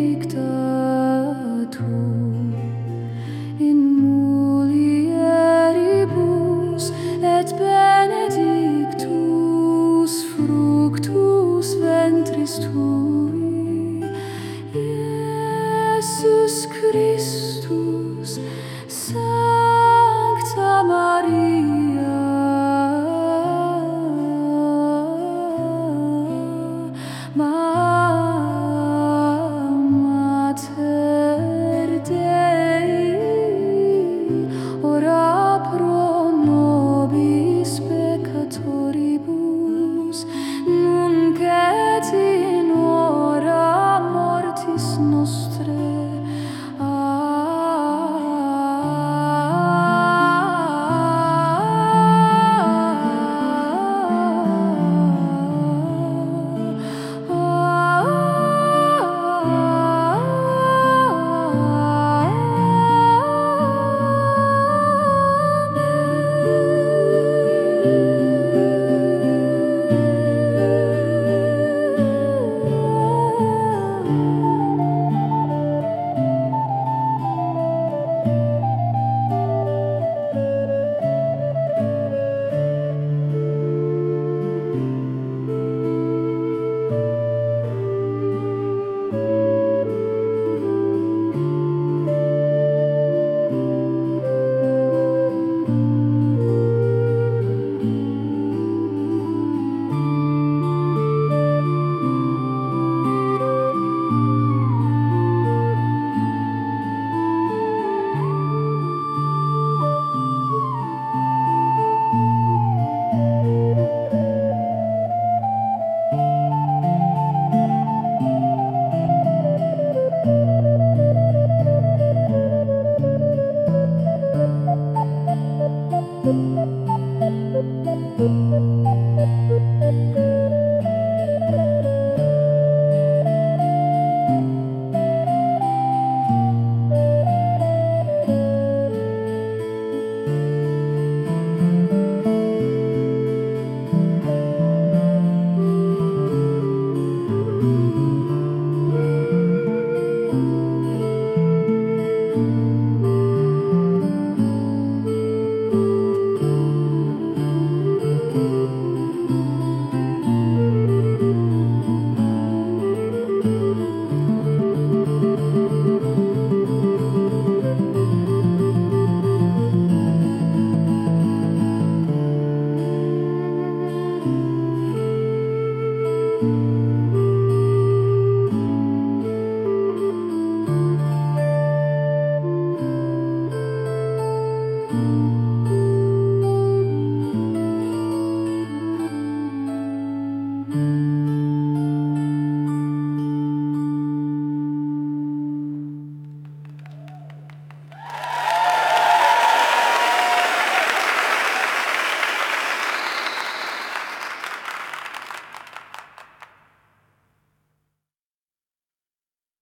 dicta tot in mulieribus et benedictus fructus Jesus Christus confidence.